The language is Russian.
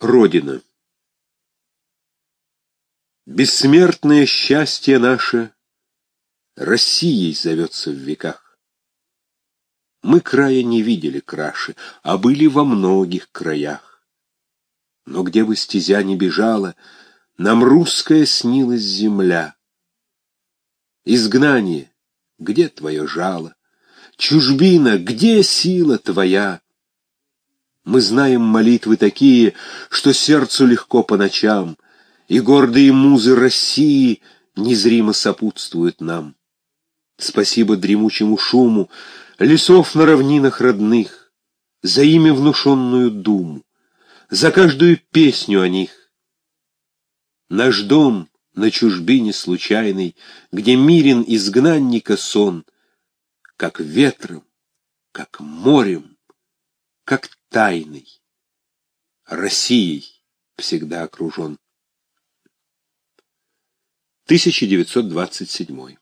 Родина. Бессмертное счастье наше Россией зовется в веках. Мы края не видели краше, а были во многих краях. Но где бы стезя не бежала, нам русская снилась земля. Изгнание, где твое жало? Чужбина, где сила твоя? Мы знаем молитвы такие, что сердцу легко по ночам, И гордые музы России незримо сопутствуют нам. Спасибо дремучему шуму лесов на равнинах родных, За ими внушенную думу, за каждую песню о них. Наш дом на чужбине случайной, Где мирен изгнанника сон, Как ветром, как морем, как тайной. Россией всегда окружен. 1927